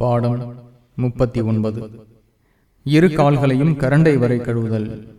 பாடம் முப்பத்தி ஒன்பது. இரு கால்களையும் கரண்டை வரை கழுவுதல்.